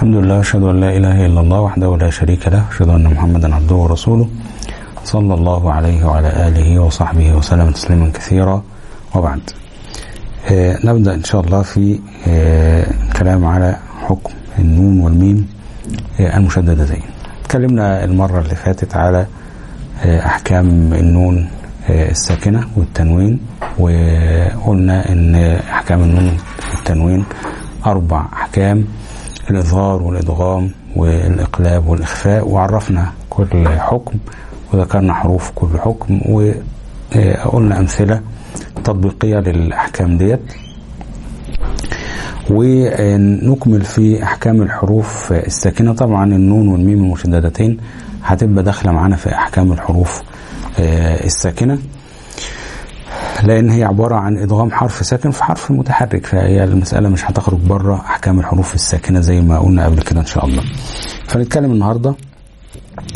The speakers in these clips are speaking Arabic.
الحمد لله أشهد أن لا إله إلا الله وحده لا شريك له أشهد أن محمدا عبده ورسوله صلى الله عليه وعلى آله وصحبه وسلم تسليما كثيرا. وبعد. آه نبدأ إن شاء الله في آه كلام على حكم النون والميم آه المشددتين. تكلمنا المرة اللي فاتت على أحكام النون الساكنة والتنوين وقلنا إن أحكام النون والتنوين أربع أحكام. الإظهار والإدغام والإقلاب والإخفاء وعرفنا كل حكم وذكرنا حروف كل حكم وقلنا أمثلة تطبيقية للأحكام ديت. ونكمل في أحكام الحروف الساكنة. طبعا النون والميم المشددتين هتبقى داخلة معانا في أحكام الحروف الساكنة. لأن هي عبارة عن إدغام حرف ساكن في حرف متحرك فهي المسألة مش هتخرج بره أحكام الحروف الساكنة زي ما قلنا قبل كده إن شاء الله. فنتكلم النهارده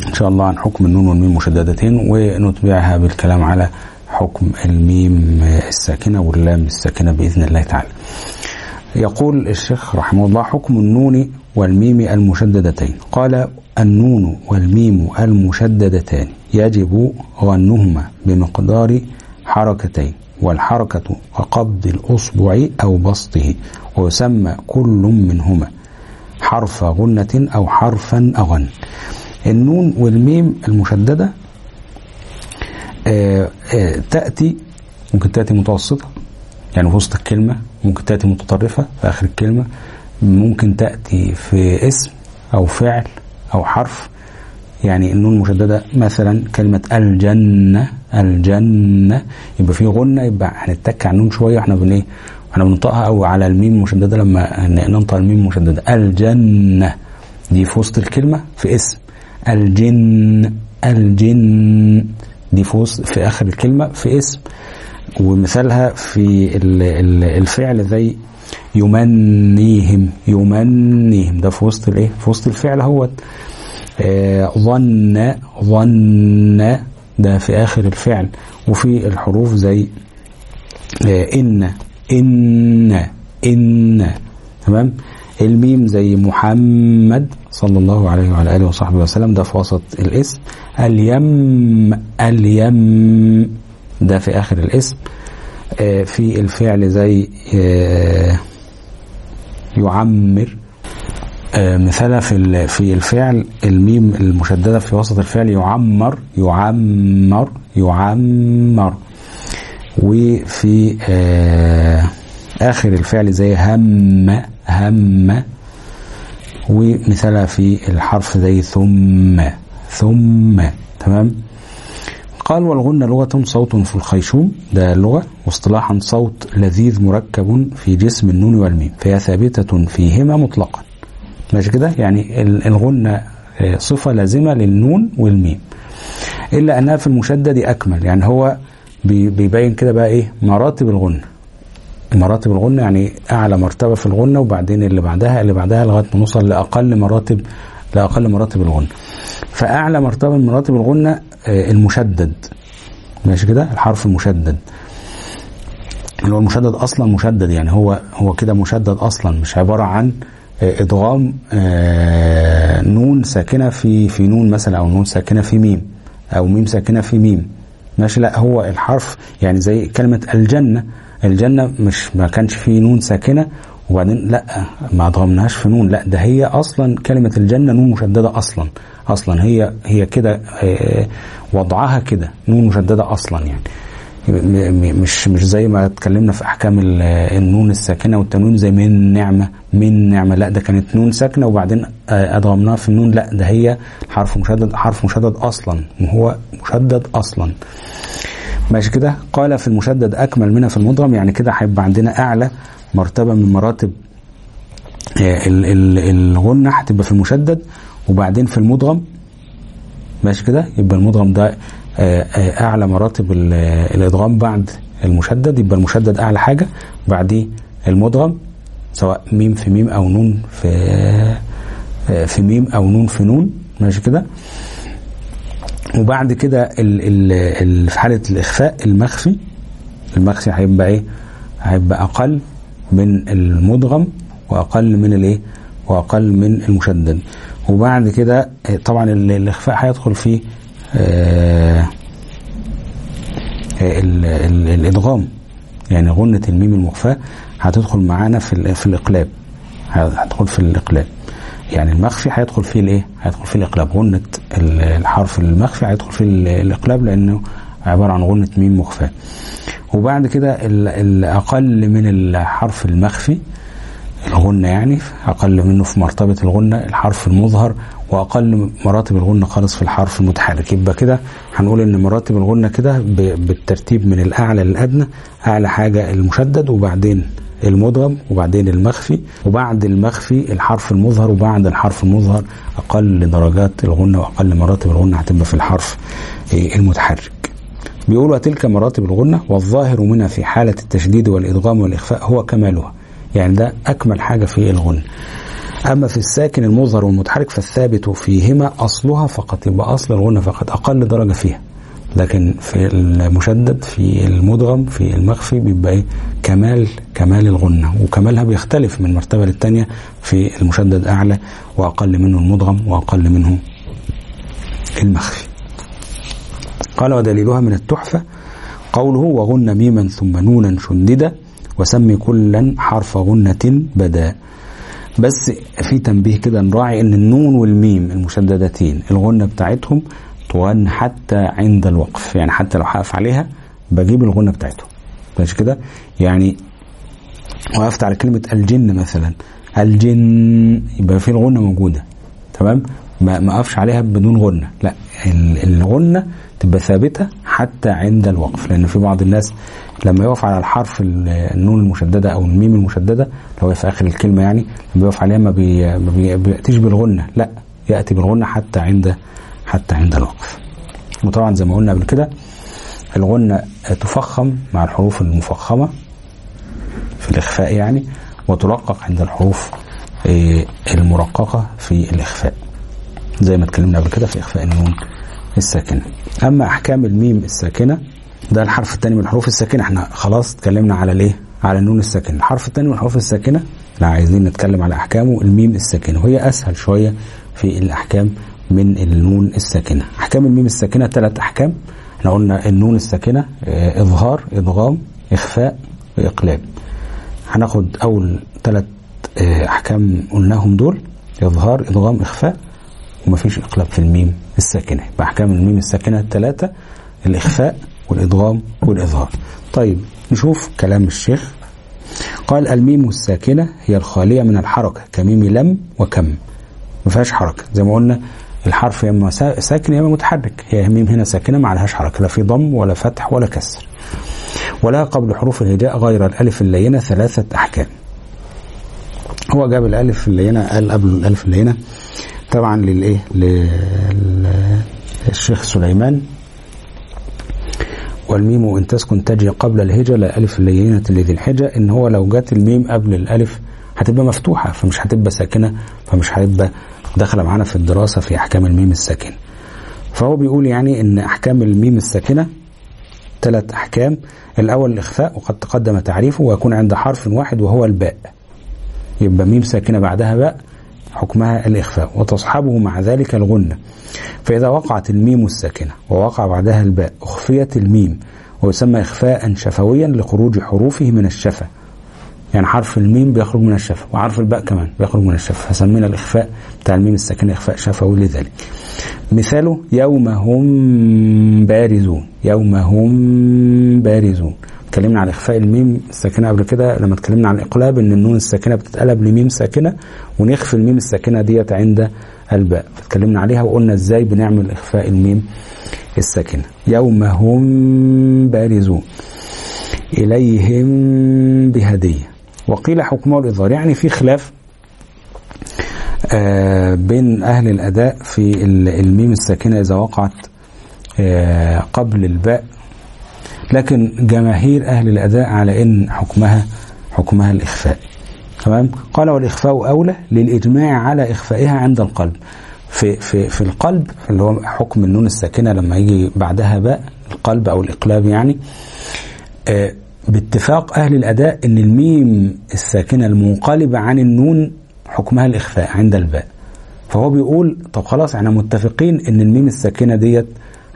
إن شاء الله عن حكم النون والميم مشددتين ونتبعها بالكلام على حكم الميم الساكنة واللام الساكنة بإذن الله تعالى. يقول الشيخ رحمه الله حكم النون والميم المشددتين. قال النون والميم المشددتان يجب غنهما بمقدار حركتين والحركة كقبض الأصبع أو بسطه ويسمى كل منهما حرف غنة أو حرفا أغن. النون والميم المشددة آآ آآ تأتي ممكن تأتي متوسطة يعني في وسط الكلمة ممكن تأتي متطرفة في آخر الكلمة ممكن تأتي في اسم أو فعل أو حرف. يعني النون المشددة مثلا كلمة الجنة الجنة يبقى في غنة يبقى هنتك على النون شوية وإحنا بن إيه؟ إحنا بننطقها أو على الميم المشددة لما ننطق الميم المشددة الجنة دي في وسط الكلمة في اسم. الجن الجن دي في وسط في آخر الكلمة في اسم. ومثالها في الفعل زي يمنيهم يمنيهم. ده في وسط الإيه؟ في وسط الفعل أهوت. ظن ظن. ده في آخر الفعل. وفي الحروف زي إن إن إن. تمام؟ الميم زي محمد صلى الله عليه وعلى آله وصحبه وسلم. ده في وسط الاسم. اليم اليم. ده في آخر الاسم. في الفعل زي يعمر. مثلا في في الفعل الميم المشددة في وسط الفعل يعمر يعمر يعمر. وفي آخر الفعل زي هم هم. ومثالها في الحرف زي ثم ثم. تمام؟ قال والغنة لغة صوت في الخيشوم. ده لغة. واصطلاحا صوت لذيذ مركب في جسم النون والميم. فهي ثابتة فيهما مطلقا. ماشي كده؟ يعني الغنة صفة لازمة للنون والميم. إلا أنها في المشدد أكمل. يعني هو بيبين كده بقى إيه؟ مراتب الغنة. مراتب الغنة يعني أعلى مرتبة في الغنة وبعدين اللي بعدها اللي بعدها لغاية ما نوصل لأقل مراتب لأقل مراتب الغنة. فأعلى مرتبة من مراتب الغنة المشدد. ماشي كده؟ الحرف المشدد. اللي هو المشدد أصلا مشدد يعني هو هو كده مشدد أصلا مش عبارة عن إدغام نون ساكنة في في نون مثلا أو نون ساكنة في ميم أو ميم ساكنة في ميم. ماشي لا هو الحرف يعني زي كلمة الجنة. الجنة مش ما كانش فيه نون ساكنة وبعدين لا ما أدغمناهاش في نون. لا ده هي أصلا كلمة الجنة نون مشددة أصلا. أصلا هي هي كده وضعها كده نون مشددة أصلا يعني. مش مش زي ما اتكلمنا في أحكام النون الساكنة والتنوين زي من نعمة من نعمة. لا ده كانت نون ساكنة وبعدين أدغمناها في النون. لا ده هي حرف مشدد حرف مشدد أصلا. هو مشدد أصلا. ماشي كده. قال في المشدد أكمل منها في المدغم يعني كده هيبقى عندنا أعلى مرتبة من مراتب الغنه هتبقى في المشدد وبعدين في المدغم ماشي كده. يبقى المدغم ده أعلى مراتب الإدغام بعد المشدد يبقى المشدد أعلى حاجة بعديه المدغم سواء ميم في ميم أو نون في في ميم أو نون في نون ماشي كده. وبعد كده في حالة الإخفاء المخفي المخفي هيبقى إيه؟ هيبقى أقل من المدغم وأقل من الإيه؟ وأقل من المشدد. وبعد كده آه، طبعا ال- الإخفاء هيدخل فيه آه، الإدغام. يعني غنة الميم المخفاة هتدخل معانا في في الإقلاب. هتدخل في الإقلاب. يعني المخفي هيدخل فيه الإيه؟ هيدخل فيه الإقلاب. غنة ال- الحرف المخفي هيدخل فيه ال- الإقلاب لأنه عبارة عن غنة ميم مخفاة. وبعد كده ال- الأقل من الحرف المخفي الغنة يعني أقل منه في مرتبة الغنة الحرف المظهر وأقل مراتب الغنة خالص في الحرف المتحرك. يبقى كده هنقول إن مراتب الغنة كده بالترتيب من الأعلى للأدنى أعلى حاجة المشدد وبعدين المدغم وبعدين المخفي وبعد المخفي الحرف المظهر وبعد الحرف المظهر. أقل درجات الغنة وأقل مراتب الغنة هتبقى في الحرف إيه، المتحرك. بيقولوا تلك مراتب الغنة والظاهر منها في حالة التشديد والإدغام والإخفاء هو كمالها. يعني ده أكمل حاجة في الغنة أما في الساكن المظهر والمتحرك فالثابت فيهما أصلها فقط يبقى أصل الغنة فقط أقل درجة فيها. لكن في المشدد في المدغم في المخفي بيبقى إيه؟ كمال كمال الغنة وكمالها بيختلف من مرتبة للتانية في المشدد أعلى وأقل منه المدغم وأقل منه المخفي. قال ودليلها من التحفة قوله وغن ميما ثم نونا شددا وسمي كلا حرف غنة بدا. بس في تنبيه كده نراعي إن النون والميم المشددتين الغنة بتاعتهم تغن حتى عند الوقف. يعني حتى لو هقف عليها بجيب الغنة بتاعتهم. ماشي كده؟ يعني وقفت على كلمة الجن مثلا. الجن يبقى في الغنة موجودة تمام؟ ما أقفش عليها بدون غنة. لا الغنة تبقى ثابتة حتى عند الوقف. لأن في بعض الناس لما يقف على الحرف ال- النون المشددة أو الميم المشددة لو هي في آخر الكلمة يعني لما يقف عليها ما, بي ما بي بيأتيش بالغنة لأ يأتي بالغنة حتى عند حتى عند الوقف. وطبعا زي ما قلنا قبل كده الغنة تفخم مع الحروف المفخمة في الإخفاء يعني وترقق عند الحروف آه، المرققة في الإخفاء. زي ما اتكلمنا قبل كده في إخفاء النون الساكنة. أما أحكام الميم الساكنة ده الحرف الثاني من الحروف الساكنة. إحنا خلاص اتكلمنا على الايه؟ على النون الساكنة. الحرف الثاني من الحروف الساكنة لا عايزين نتكلم على أحكامه الميم الساكنة. وهي أسهل شوية في الأحكام من النون الساكنة. أحكام الميم الساكنة ثلاث أحكام. إحنا قلنا النون الساكنة آه، إظهار إدغام إخفاء وإقلاب هناخد أول ثلاث أحكام قلناهم دول إظهار إدغام إخفاء. ومفيش إقلاب في الميم الساكنة. يبقى أحكام الميم الساكنة الثلاثة الإخفاء والإدغام والإظهار. طيب نشوف كلام الشيخ. قال الميم الساكنة هي الخالية من الحركة كميم لم وكم. ما فيهاش حركة. زي ما قلنا الحرف يا إما سا- ساكن يا إما متحرك. هي ميم هنا ساكنة ما عليهاش حركة. لا في ضم ولا فتح ولا كسر. ولا قبل حروف الهجاء غير الألف اللينة ثلاثة أحكام. هو جاب الألف اللينة قال قبل الألف اللينة طبعا للإيه؟ للشيخ سليمان. والميم إن تسكن تجي قبل الهجة لا ألف اللينة لذي الحجة. إن هو لو جت الميم قبل الألف هتبقى مفتوحة فمش هتبقى ساكنة فمش هيبقى داخلة معانا في الدراسة في أحكام الميم الساكنة. فهو بيقول يعني إن أحكام الميم الساكنة ثلاث أحكام. الأول الإخفاء وقد تقدم تعريفه ويكون عند حرف واحد وهو الباء. يبقى ميم ساكنة بعدها باء. حكمها الإخفاء وتصحبه مع ذلك الغنة. فإذا وقعت الميم الساكنة ووقع بعدها الباء أخفيت الميم ويسمى إخفاء شفويا لخروج حروفه من الشفة يعني حرف الميم بيخرج من الشفة وحرف الباء كمان بيخرج من الشفة فسمينا الإخفاء بتاع الميم الساكنة إخفاء شفوي لذلك. مثاله يوم هم بارزون يوم هم بارزون. اتكلمنا عن إخفاء الميم الساكنة قبل كده لما اتكلمنا عن الإقلاب إن النون الساكنة بتتقلب لميم ساكنة ونخفي الميم الساكنة ديت عند الباء. فاتكلمنا عليها وقلنا إزاي بنعمل إخفاء الميم الساكنة. يوم هم بارزون إليهم بهدية. وقيل حكمه الإظهار يعني في خلاف آه بين أهل الأداء في الميم الساكنة إذا وقعت آه قبل الباء لكن جماهير أهل الاداء على إن حكمها حكمها الإخفاء. تمام؟ قال والإخفاء أولى للإجماع على إخفائها عند القلب. في في في القلب اللي هو حكم النون الساكنة لما يجي بعدها باء القلب أو الإقلاب يعني آه باتفاق أهل الاداء إن الميم الساكنة المنقلبة عن النون حكمها الإخفاء عند الباء. فهو بيقول طب خلاص إحنا متفقين إن الميم الساكنة ديت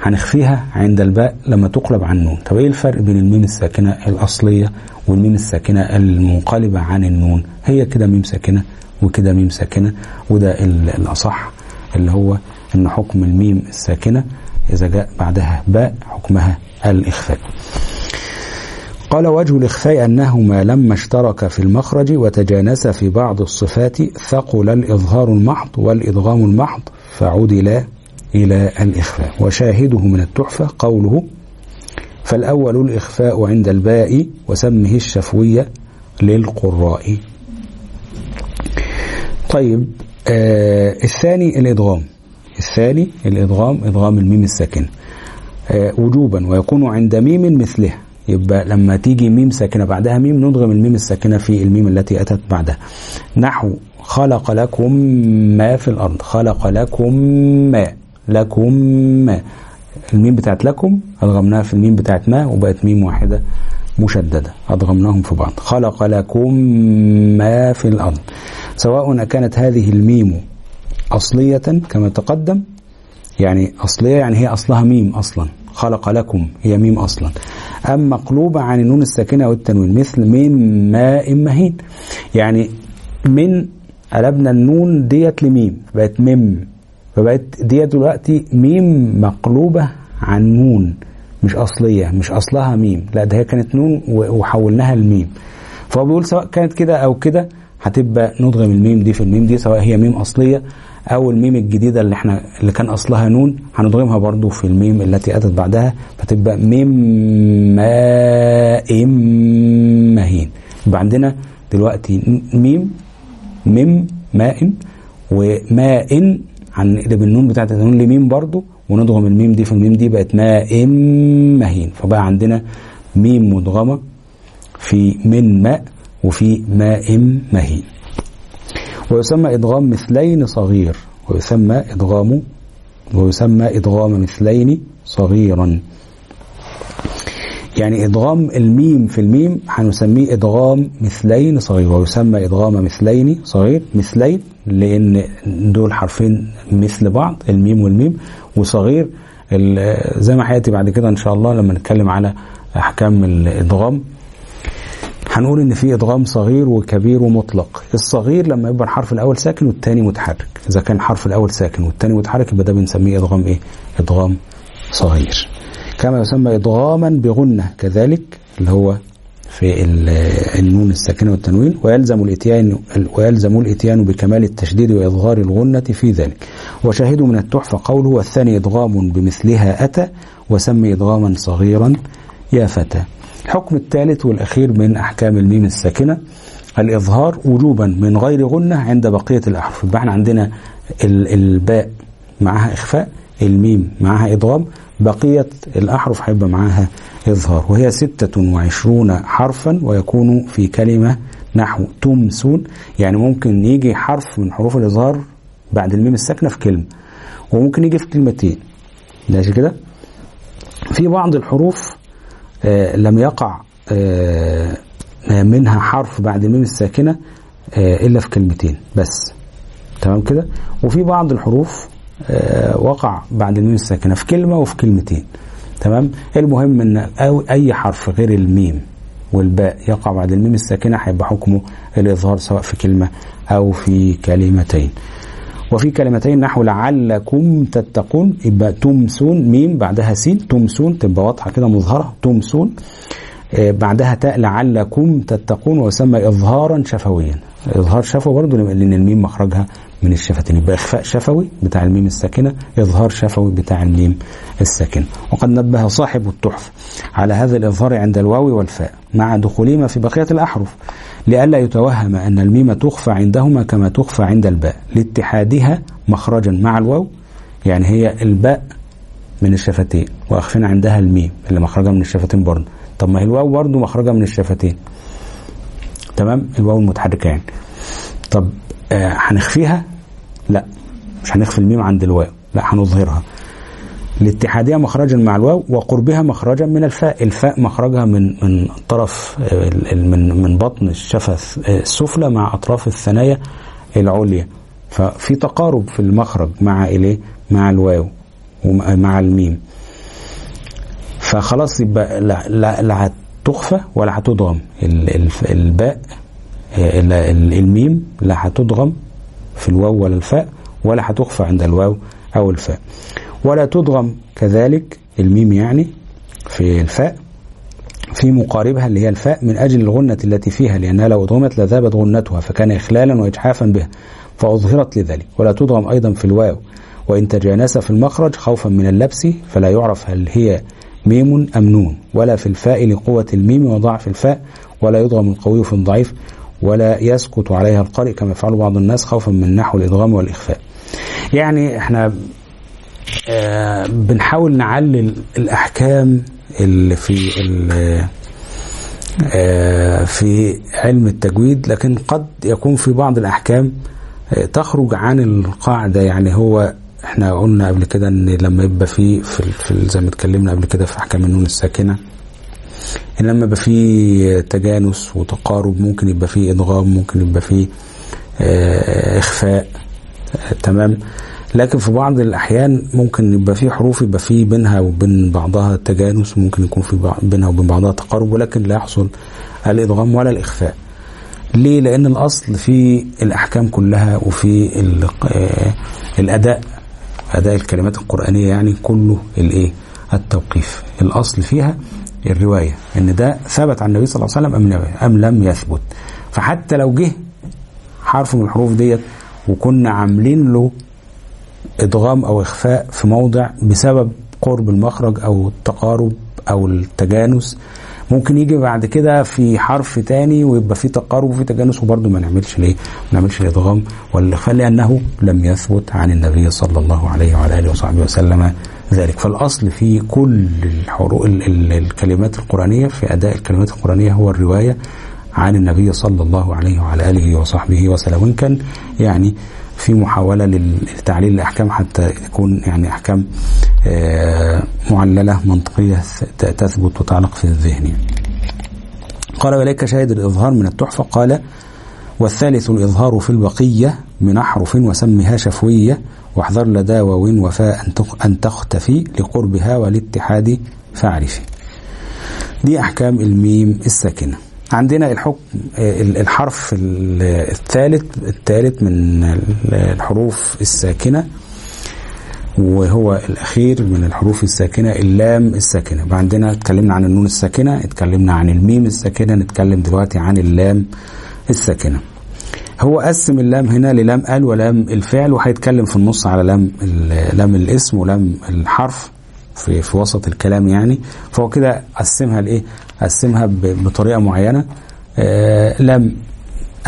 هنخفيها عند الباء لما تقلب عن النون. طب إيه الفرق بين الميم الساكنة الأصلية والميم الساكنة المنقلبة عن النون؟ هي كده ميم ساكنة وكده ميم ساكنة وده الأصح اللي هو إن حكم الميم الساكنة إذا جاء بعدها باء حكمها الإخفاء. قال وجه الإخفاء أنهما لما اشترك في المخرج وتجانسا في بعض الصفات ثقل الإظهار المحض والإدغام المحض فعدل إلى الإخفاء. وشاهده من التحفة قوله فالأول الإخفاء عند الباء وسمه الشفوية للقراء. طيب آه الثاني الإدغام الثاني الإدغام إدغام الميم الساكن آه وجوبا ويكون عند ميم مثلها يبقى لما تيجي ميم ساكنة بعدها ميم ندغم الميم الساكنة في الميم التي أتت بعدها. نحو خلق لكم ما في الأرض. خلق لكم ما. لكم الميم بتاعت لكم أدغمناها في الميم بتاعت ما وبقت ميم واحدة مشددة. أدغمناهم في بعض. خلق لكم ما في الأرض. سواء كانت هذه الميم أصلية كما تقدم يعني أصلية يعني هي أصلها ميم أصلا. خلق لكم هي ميم أصلا. أم مقلوبة عن النون الساكنة والتنوين مثل من ماء مهين. يعني من قلبنا النون ديت لميم بقت ميم. فبقت ديت دلوقتي ميم مقلوبة عن نون مش أصلية مش أصلها ميم. لا ده هي كانت نون وحولناها لميم. فهو بيقول سواء كانت كده أو كده هتبقى ندغم الميم دي في الميم دي سواء هي ميم أصلية أو الميم الجديدة اللي إحنا اللي كان أصلها نون هندغمها برضو في الميم التي أتت بعدها. فتبقى ميم ماء مهين. يبقى عندنا دلوقتي ميم ميم ماء وماء هنقلب النون بتاعت النون لميم برضو وندغم الميم دي في الميم دي بقت ماء مهين فبقى عندنا ميم مدغمة في من ماء وفي ماء مهين ويسمى إدغام مثلين صغير. ويسمى إدغام ويسمى إدغام مثلين صغيرا. يعني إدغام الميم في الميم هنسميه إدغام مثلين صغير ويسمى إدغام مثلين صغير مثلين لأن دول حرفين مثل بعض الميم والميم وصغير زي ما هيأتي بعد كده إن شاء الله لما نتكلم على أحكام الإدغام. هنقول إن في إدغام صغير وكبير ومطلق. الصغير لما يبقى الحرف الأول ساكن والثاني متحرك. إذا كان الحرف الأول ساكن والثاني متحرك يبقى ده بنسميه إدغام إيه؟ إدغام صغير. كما يسمى ادغاما بغنة كذلك اللي هو في النون الساكنة والتنوين ويلزم الاتيان ويلزم الإتيان بكمال التشديد وإظهار الغنة في ذلك. وشاهدوا من التحفة قوله والثاني ادغام بمثلها أتى وسمي ادغاما صغيرا يا فتى. الحكم الثالث والأخير من أحكام الميم الساكنة الإظهار وجوبا من غير غنة عند بقية الأحرف. إحنا عندنا الباء معها إخفاء الميم معها إضغام بقية الأحرف هيبقى معها إظهار. وهي ستة وعشرون حرفا ويكون في كلمة نحو تمسون. يعني ممكن يجي حرف من حروف الإظهار بعد الميم الساكنة في كلمة وممكن يجي في كلمتين. ماشي كده؟ في بعض الحروف آه لم يقع آه منها حرف بعد الميم الساكنة آه إلا في كلمتين بس. تمام كده؟ وفي بعض الحروف وقع بعد الميم الساكنة في كلمة وفي كلمتين. تمام؟ المهم إن أي حرف غير الميم والباء يقع بعد الميم الساكنة هيبقى حكمه الإظهار سواء في كلمة أو في كلمتين. وفي كلمتين نحو لعلكم تتقون يبقى تمسون ميم بعدها سين تمسون تبقى واضحة كده مظهرة تمسون. آه بعدها تاء لعلكم تتقون ويسمى اظهارا شفويا. إظهار شفوي برضه لأن الميم مخرجها من الشفتين يبقى اخفاء شفوي بتاع الميم الساكنة إظهار شفوي بتاع الميم الساكنة. وقد نبه صاحب التحفه على هذا الإظهار عند الواو والفاء مع دخولهما في بقية الأحرف لئلا يتوهم أن الميم تخفى عندهما كما تخفى عند الباء لاتحادها مخرجا مع الواو يعني هي الباء من الشفتين وأخفينا عندها الميم اللي مخرجها من الشفتين برضه. طب ما هي الواو برضه مخرجها من الشفتين. تمام؟ الواو المتحركة يعني. طب هنخفيها؟ لا. مش هنخفي الميم عند الواو. لا هنظهرها. لاتحادها مخرجا مع الواو وقربها مخرجا من الفاء. الفاء مخرجها من من طرف من من بطن الشفة السفلى مع أطراف الثنايا العليا. ففي تقارب في المخرج مع الايه مع الواو ومع الميم. فخلاص يبقى لا, لا, لا هتخفى ولا هتضغم ال- ال- الباء. آه، ال- ال- الميم لا هتضغم في الواو ولا الفاء ولا هتخفى عند الواو أو الفاء. ولا تضغم كذلك الميم يعني في الفاء في مقاربها اللي هي الفاء من أجل الغنة التي فيها لأنها لو أضغمت لذابت غنتها فكان إخلالا وإجحافا بها فأظهرت لذلك. ولا تضغم أيضا في الواو وإن تجانس في المخرج خوفا من اللبس فلا يعرف هل هي ميم أم نون ولا في الفاء لقوة الميم وضعف الفاء ولا يضغم القوي في الضعيف. ولا يسقط عليها القارئ كما يفعل بعض الناس خوفا من نحو الإدغام والإخفاء. يعني إحنا آه، بنحاول نعلل الأحكام اللي في آه، في علم التجويد لكن قد يكون في بعض الأحكام آه، تخرج عن القاعدة. يعني هو إحنا قلنا قبل كده إن لما يبقى في في, زي ما اتكلمنا قبل كده في أحكام النون الساكنة ان لما يبقى في تجانس وتقارب ممكن يبقى في إدغام ممكن يبقى في آه، إخفاء آه، تمام. لكن في بعض الأحيان ممكن يبقى في حروف يبقى في بينها وبين بعضها تجانس ممكن يكون في بينها وبين بعضها تقارب ولكن لا يحصل الإدغام ولا الإخفاء. ليه؟ لأن الأصل في الأحكام كلها وفي آه، الأداء أداء الكلمات القرآنية يعني كله الإيه؟ التوقيف. الأصل فيها الرواية إن ده ثبت عن النبي صلى الله عليه وسلم أم أم لم يثبت فحتى لو جه حرف من الحروف ديت وكنا عاملين له إدغام أو إخفاء في موضع بسبب قرب المخرج أو التقارب أو التجانس ممكن يجي بعد كده في حرف تاني ويبقى في تقارب وفي تجانس وبرضه ما نعملش ليه؟ ما نعملش الادغام والاخفاء لأنه لم يثبت عن النبي صلى الله عليه وعلى آله وصحبه وسلم ذلك. فالأصل في كل الحروف ال- ال- الكلمات القرآنية في أداء الكلمات القرآنية هو الرواية عن النبي صلى الله عليه وعلى آله وصحبه وسلم. وإن كان يعني في محاولة لتعليل الأحكام حتى يكون يعني أحكام آه، معللة منطقية ت- تثبت وتعلق في الذهن يعني. قال وليك شاهد الإظهار من التحفة. قال والثالث الإظهار في البقية من أحرف وسمها شفوية واحذر لدى واو وفاء أن تخ- أن تختفي لقربها والاتحاد فاعرفي. دي أحكام الميم الساكنة. عندنا الحكم ال- الحرف ال- الثالث الثالث من ال- الحروف الساكنة وهو الأخير من الحروف الساكنة اللام الساكنة. عندنا اتكلمنا عن النون الساكنة اتكلمنا عن الميم الساكنة نتكلم دلوقتي عن اللام الساكنة هو قسم اللام هنا للام ال ولام الفعل وهيتكلم في النص على لام لام الاسم ولام الحرف في في وسط الكلام يعني. فهو كده قسمها لإيه؟ قسمها بطريقة معينة. آه لام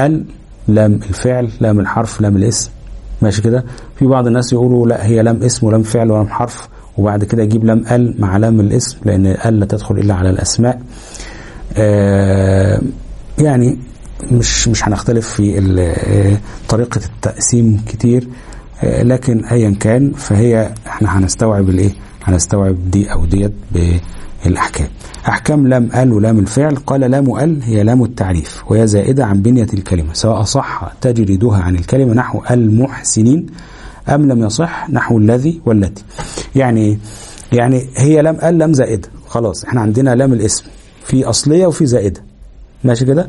ال لام الفعل لام الحرف لام الاسم. ماشي كده؟ في بعض الناس يقولوا لا هي لام اسم ولام فعل ولام حرف وبعد كده يجيب لام ال مع لام الاسم لأن ال لا تدخل إلا على الأسماء. آه يعني مش مش هنختلف في طريقة التقسيم كتير لكن ايا كان فهي إحنا هنستوعب الإيه؟ هنستوعب دي أو ديت بالأحكام. أحكام لام ال ولام الفعل قال لام ال هي لام التعريف وهي زائدة عن بنية الكلمة سواء صح تجردها عن الكلمة نحو المحسنين أم لم يصح نحو الذي والتي. يعني؟ يعني هي لام ال لام زائدة خلاص إحنا عندنا لام الاسم في أصلية وفي زائدة ماشي كده؟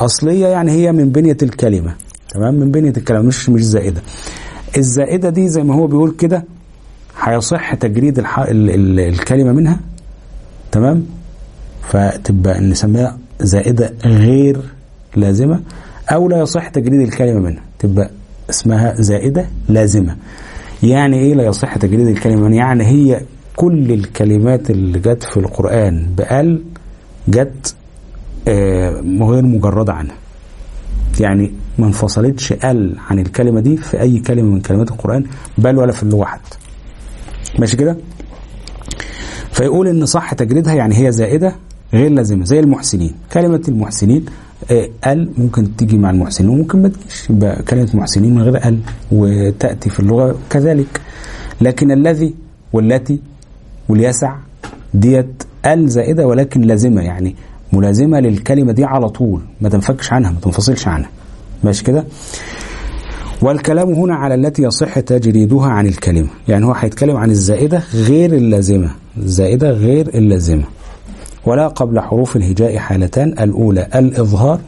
اصليه يعني هي من بنية الكلمة. تمام؟ من بنية الكلمة مش مش زائدة. الزائدة دي زي ما هو بيقول كده هيصح تجريد الح... ال... ال... الكلمة منها. تمام؟ فتبقى نسميها زائدة غير لازمة أو لا يصح تجريد الكلمة منها. تبقى اسمها زائدة لازمة. يعني إيه لا يصح تجريد الكلمة منها؟ يعني هي كل الكلمات اللي جت في القرآن بال جت غير مجردة عنها. يعني ما انفصلتش ال عن الكلمة دي في أي كلمة من كلمات القرآن بل ولا في اللغة حتى. ماشي كده؟ فيقول إن صح تجريدها يعني هي زائدة غير لازمة زي المحسنين. كلمة المحسنين آه، ال ممكن تيجي مع المحسنين وممكن ما تجيش. يبقى كلمة محسنين من غير ال وتأتي في اللغة كذلك. لكن الذي والتي واليسع ديت ال زائدة ولكن لازمة. يعني ملازمة للكلمة دي على طول. ما تنفكش عنها ما تنفصلش عنها. ماشي كده؟ والكلام هنا على التي يصح تجريدها عن الكلمة. يعني هو هيتكلم عن الزائدة غير اللازمة. الزائدة غير اللازمة. ولا قبل حروف الهجاء حالتان. الأولى الإظهار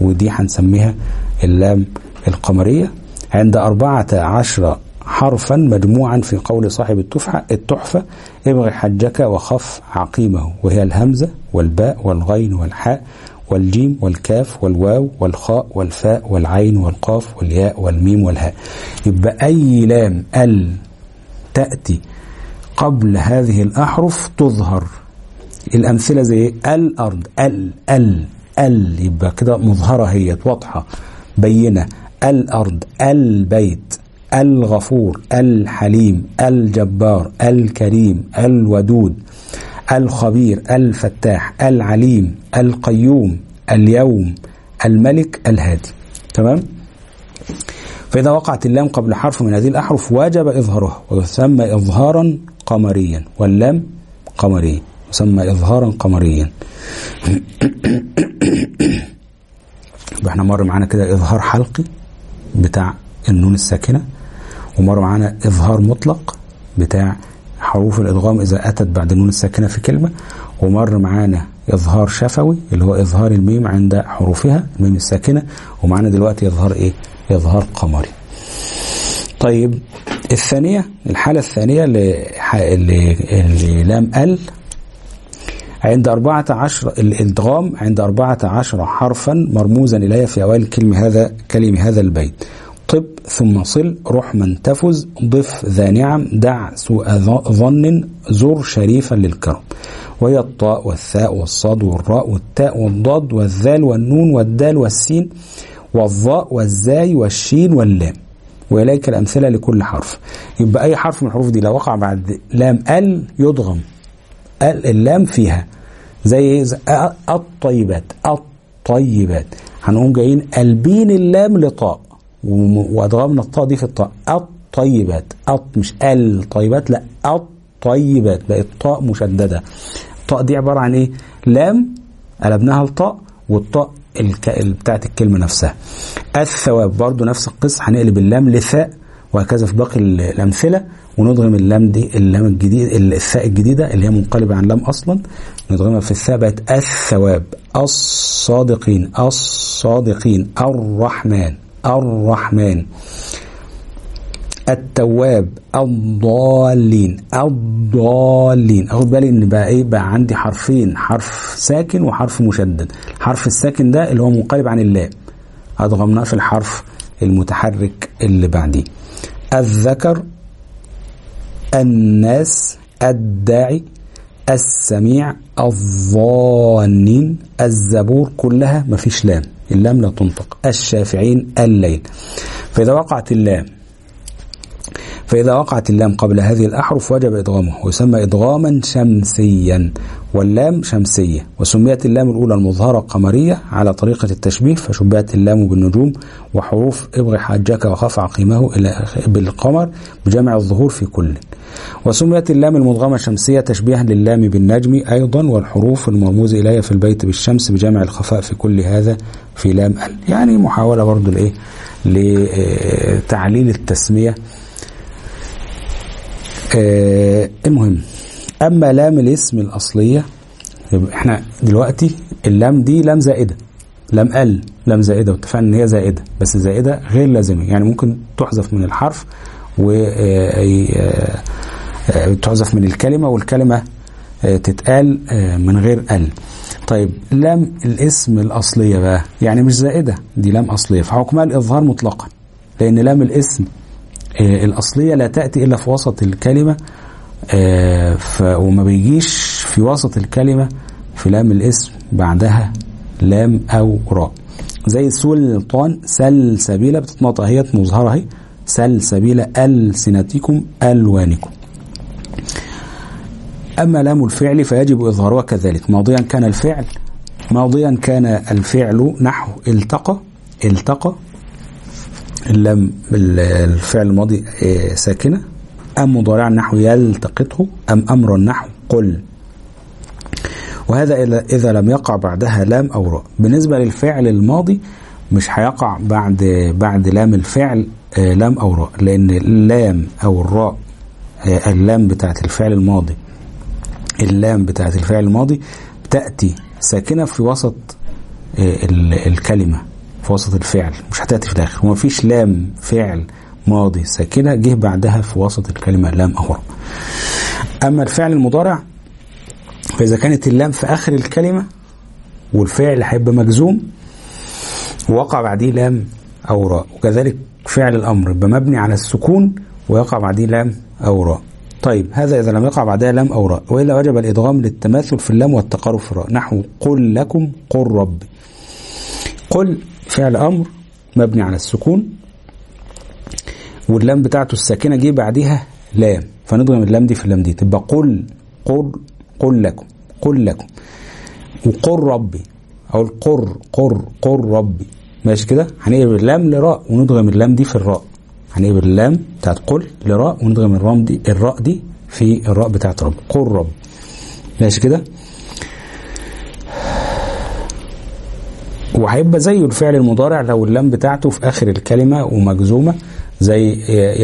ودي هنسميها اللام القمرية. عند أربعة عشر حرفا مجموعا في قول صاحب التحفة التحفة ابغي حجك وخف عقيمه. وهي الهمزة والباء والغين والحاء والجيم والكاف والواو والخاء والفاء والعين والقاف والياء والميم والهاء. يبقى أي لام ال تأتي قبل هذه الأحرف تظهر. الأمثلة زي الأرض ال ال ال يبقى كده مظهرة هي واضحة بينة. الأرض البيت الغفور الحليم الجبار الكريم الودود الخبير الفتاح العليم القيوم اليوم الملك الهادي. تمام؟ فإذا وقعت اللام قبل حرف من هذه الأحرف وجب إظهارها ويسمى إظهارا قمريا واللام قمرية يسمى إظهارا قمريا. إحنا مر معانا كده إظهار حلقي بتاع النون الساكنة. ومر معانا إظهار مطلق بتاع حروف الإدغام إذا أتت بعد النون الساكنة في كلمة ومر معانا إظهار شفوي اللي هو إظهار الميم عند حروفها الميم الساكنة ومعانا دلوقتي إظهار إيه؟ إظهار قمري. طيب الثانية الحالة الثانية اللي لام ال عند أربعة عشر الإدغام عند أربعة عشر حرفا مرموزا إليها في أوائل كلمة هذا كلمة هذا البيت طب ثم صل رحما تفز ضف ذا نعم دع سوء ظن زر شريفا للكرم. وهي الطاء والثاء والصاد والراء والتاء والضاد والذال والنون والدال والسين والظاء والزاي والشين واللام. وإليك الأمثلة لكل حرف. يبقى أي حرف من الحروف دي لو وقع بعد لام ال يضغم. اللام فيها زي الطيبات. الطيبات. هنقوم جايين قلبين اللام لطاء. وادغمنا الطاء دي في الطاء. الطيبات. أط مش الطيبات لا. الطيبات. بقت طاء مشددة. الطاء دي عبارة عن إيه؟ لام. قلبناها لطاء. والطاء الك... بتاعت الكلمة نفسها. الثواب. برضو نفس القصة. هنقلب اللام لثاء وهكذا في باقي الأمثلة. وندغم اللام دي اللام الجديد الثاء الجديدة اللي هي منقلبة عن لام أصلا. ندغمها في الثاء. بقت الثواب. الصادقين. الصادقين. الرحمن. الرحمن. التواب الضالين الضالين. اخد بالي إن بقى إيه؟ بقى عندي حرفين حرف ساكن وحرف مشدد. الحرف الساكن ده اللي هو منقلب عن اللام اضغمناه في الحرف المتحرك اللي بعديه. الذكر الناس الداعي السميع الظانين الزبور كلها مفيش لام. اللام لا تنطق الشافعين الليل. فإذا وقعت اللام فإذا وقعت اللام قبل هذه الأحرف وجب إدغامها ويسمى إدغاما شمسيا واللام شمسية وسميت اللام الأولى المظهرة قمرية على طريقة التشبيه فشبهت اللام بالنجوم وحروف ابغي حاجك وخف عقيمه إلى بالقمر بجمع الظهور في كل. وسميت اللام المدغمة شمسية تشبيها للام بالنجم أيضا والحروف المرموز إليها في البيت بالشمس بجمع الخفاء في كل هذا في لام ال يعني محاولة برضو لإيه؟ لتعليل التسمية. آه المهم أما لام الاسم يبقى إحنا دلوقتي اللام دي لام زائدة لام ال لام زائدة واتفقنا إن هي زائدة بس زائدة غير لازمة. يعني ممكن تحذف من الحرف و تحذف من الكلمة والكلمة تتقال من غير ال. طيب لام الاسم الأصلية بقى يعني مش زائدة دي لام أصلية. فحكمها الإظهار مطلقا لأن لام الاسم الأصلية لا تأتي إلا في وسط الكلمة وما بيجيش في وسط الكلمة في لام الاسم بعدها لام أو راء. زي سلطان سلسبيلة بتتنطق اهي مظهرة أهي. سلسبيلة ألسنتكم ألوانكم. أما لام الفعل فيجب إظهارها كذلك. ماضيا كان الفعل ماضيا كان الفعل نحو التقى التقى اللام الفعل الماضي ساكنة. أم مضارع نحو يلتقطه أم أمر نحو قل. وهذا إذا لم يقع بعدها لام أو راء. بالنسبة للفعل الماضي مش هيقع بعد بعد لام الفعل آه، لام أو راء. لأن اللام أو الراء آه، اللام بتاعت الفعل الماضي اللام بتاعت الفعل الماضي تأتي ساكنة في وسط آه، ال- الكلمة في وسط الفعل مش هتأتي في الآخر. ومفيش لام فعل ماضي ساكنة جه بعدها في وسط الكلمة لام أو راء. أما الفعل المضارع فإذا كانت اللام في آخر الكلمة والفعل هيبقى مجزوم ووقع بعديه لام أو راء. وكذلك فعل الأمر يبقى مبني على السكون ويقع بعديه لام أو راء. طيب هذا إذا لم يقع بعدها لام أو راء وإلا وجب الإدغام للتماثل في اللام والتقارب في الراء. نحو قل لكم قل ربي قل فعل أمر مبني على السكون واللام بتاعته الساكنة جه بعديها لام. فنضغم اللام دي في اللام دي. تبقى قل قل قل لكم قل لكم. وقل ربي أو القر قر قر ربي. ماشي كده؟ هنقلب اللام لراء ونضغم اللام دي في الراء. هنقلب اللام بتاعت قل لراء ونضغم الرام دي الراء دي في الراء بتاعت رب. قل رب. ماشي كده؟ وهيبقى زيه الفعل المضارع لو اللام بتاعته في آخر الكلمة ومجزومة زي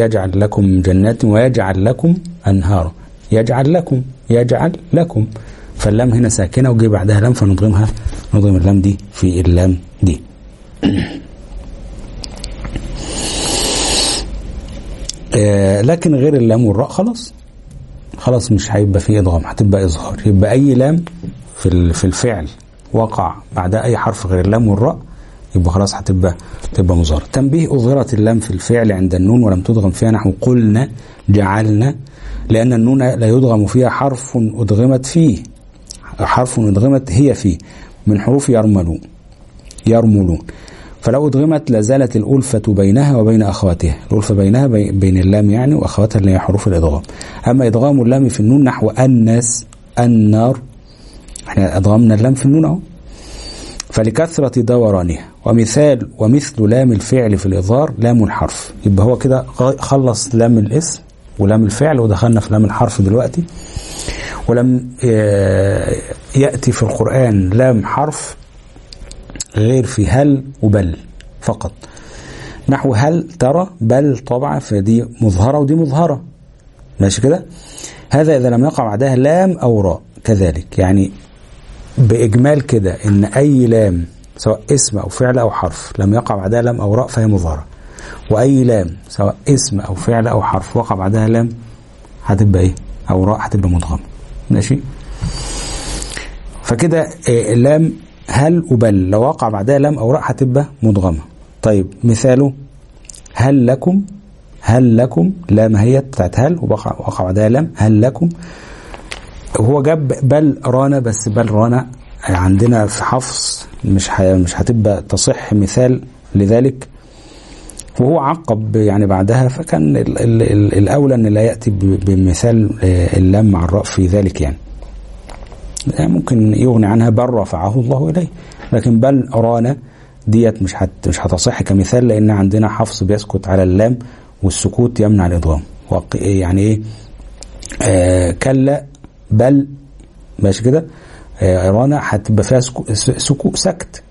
يجعل لكم جنات ويجعل لكم أنهارا. يجعل لكم يجعل لكم. فاللام هنا ساكنة وجي بعدها لام فنضغمها نضغم اللام دي في اللام دي. لكن غير اللام والراء خلاص. خلاص مش هيبقى فيه ادغام هتبقى إظهار. يبقى أي لام في في الفعل وقع بعدها أي حرف غير اللام والراء يبقى خلاص هتبقى تبقى مظهر تنبيه أظهرت اللام في الفعل عند النون ولم تدغم فيها نحو قلنا جعلنا لأن النون لا يدغم فيها حرف أدغمت فيه. حرف أدغمت هي فيه. من حروف يرملون. يرملون. فلو ادغمت لزالت الألفة بينها وبين أخواتها. الألفة بينها بي- بين اللام يعني وأخواتها اللي هي حروف الإدغام. أما إدغام اللام في النون نحو الناس النار إحنا أدغمنا اللام في النون أهو. فلكثرة دورانها. ومثال ومثل لام الفعل في الإظهار لام الحرف. يبقى هو كده خلص لام الاسم ولام الفعل ودخلنا في لام الحرف دلوقتي. ولم آه، يأتي في القرآن لام حرف غير في هل وبل فقط. نحو هل ترى بل طبعا فدي مظهرة ودي مظهرة. ماشي كده؟ هذا إذا لم يقع بعدها لام أو راء كذلك. يعني بإجمال كده إن أي لام سواء اسم أو فعل أو حرف لم يقع بعدها لام أو راء فهي مظهرة. وأي لام سواء اسم أو فعل أو حرف وقع بعدها لام هتبقى إيه؟ أو راء هتبقى مدغمة ماشي؟ فكده آه، لام هل وبل لو وقع بعدها لام أو راء هتبقى مدغمة؟ طيب مثاله هل لكم؟ هل لكم؟ لام هي بتاعت هل وقع بعدها لام هل لكم؟ هو جاب بل رانا بس بل رانا عندنا في حفص مش مش هتبقى تصح مثال لذلك. وهو عقب يعني بعدها فكان ال ال ال الأولى إن لا يأتي ب- بمثال آه، اللام مع الراء في ذلك يعني. ممكن يغني عنها بل رفعه الله إليه. لكن بل رانا ديت مش هت مش هتصح كمثال لأن عندنا حفص بيسكت على اللام والسكوت يمنع الادغام وق- يعني إيه؟ آه كلا بل ماشي كده؟ آه رانا هتبقى فيها سكو سكت.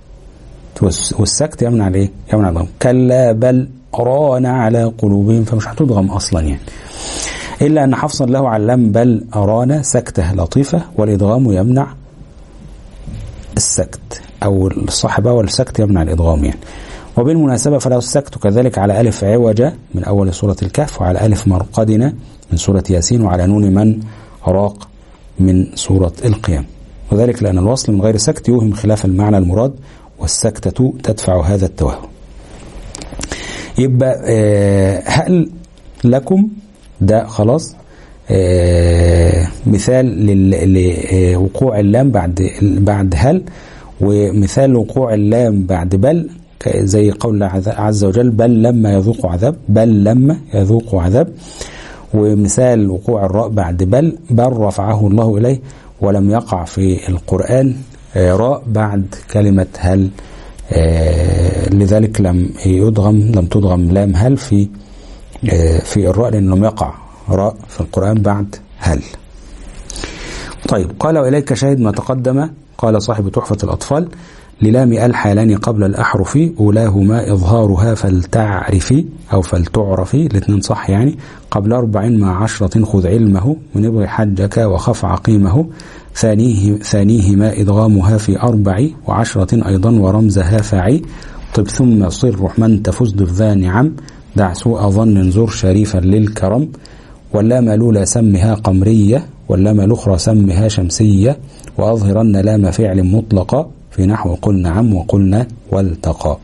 والس- والسكت يمنع الإيه؟ يمنع الادغام كلا بل ران على قلوبهم فمش هتدغم أصلا يعني. إلا أن حفصا له علم بل ران سكتة لطيفة والإدغام يمنع السكت أو الصحبة والسكت يمنع الإدغام يعني. وبالمناسبة فله السكت كذلك على ألف عوجة من أول سورة الكهف وعلى ألف مرقدنا من سورة ياسين وعلى نون من راق من سورة القيام وذلك لأن الوصل من غير سكت يوهم خلاف المعنى المراد والسكتة تدفع هذا التوهم. يبقى آه، هل لكم ده خلاص. آه، مثال لوقوع اللام بعد بعد هل ومثال وقوع اللام بعد بل زي قول عز- وجل بل لما يذوق عذاب بل لما يذوق عذاب. ومثال وقوع الراء بعد بل بل رفعه الله إليه ولم يقع في القرآن آه، راء بعد كلمة هل. آه، لذلك لم يدغم لم تدغم لام هل في آه، في الراء لأن لم يقع راء في القرآن بعد هل. طيب قال وإليك شاهد ما تقدم قال صاحب تحفة الأطفال للام الحالان قبل الأحرف أولاهما إظهارها فلتعرفي أو فلتعرفي الاثنين صح يعني قبل أربع مع عشرة خذ علمه من ابغي حجك وخف عقيمه ثانية ثانيهما إدغامها في أربع وعشرة أيضا ورمزها فاعي. طب ثم صر من تفز ذا نعم دع سوء ظن زر شريفا للكرم واللام الأولى سمها قمرية واللام الأخرى سمها شمسية وأظهرن لام فعل مطلقة في نحو قل نعم وقلنا والتقى.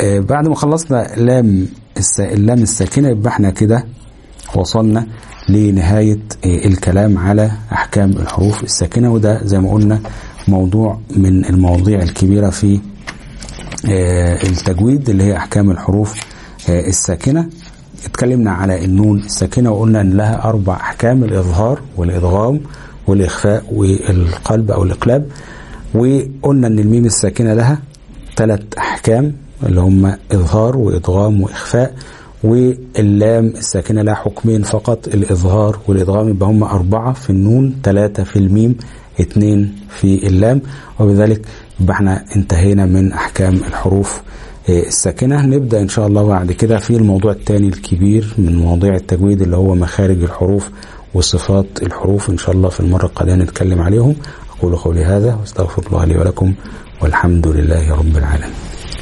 آه بعد ما خلصنا لام اللام الساكنة يبقى إحنا كده وصلنا لنهاية آه الكلام على أحكام الحروف الساكنة وده زي ما قلنا موضوع من المواضيع الكبيرة في آه التجويد اللي هي أحكام الحروف الساكنة. اتكلمنا على النون الساكنة وقلنا إن لها أربع أحكام الإظهار والإدغام والإخفاء والقلب أو الإقلاب. وقلنا إن الميم الساكنة لها ثلاث أحكام اللي هم إظهار وإدغام وإخفاء. واللام الساكنة لها حكمين فقط الإظهار والإدغام يبقى هم أربعة في النون ثلاثة في الميم اثنين في اللام. وبذلك يبقى إحنا انتهينا من أحكام الحروف الساكنة. نبدأ إن شاء الله بعد كده في الموضوع الثاني الكبير من مواضيع التجويد اللي هو مخارج الحروف وصفات الحروف. إن شاء الله في المرة القادمة نتكلم عليهم. أقول قولي هذا واستغفر الله لي ولكم والحمد لله رب العالمين.